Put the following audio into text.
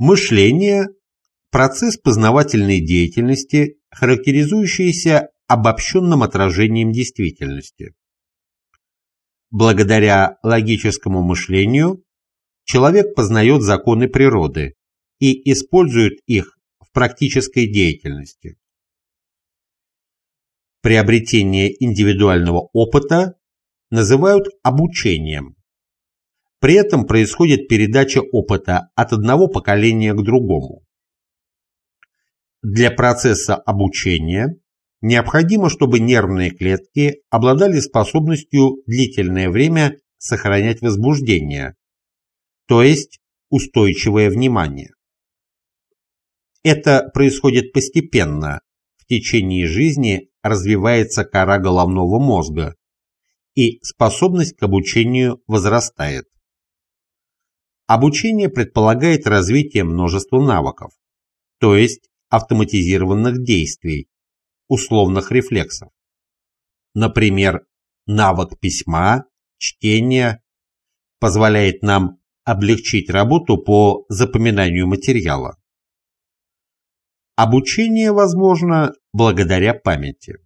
Мышление – процесс познавательной деятельности, характеризующийся обобщенным отражением действительности. Благодаря логическому мышлению человек познает законы природы и использует их в практической деятельности. Приобретение индивидуального опыта называют обучением. При этом происходит передача опыта от одного поколения к другому. Для процесса обучения необходимо, чтобы нервные клетки обладали способностью длительное время сохранять возбуждение, то есть устойчивое внимание. Это происходит постепенно, в течение жизни развивается кора головного мозга, и способность к обучению возрастает. Обучение предполагает развитие множества навыков, то есть автоматизированных действий, условных рефлексов. Например, навык письма, чтения позволяет нам облегчить работу по запоминанию материала. Обучение возможно благодаря памяти.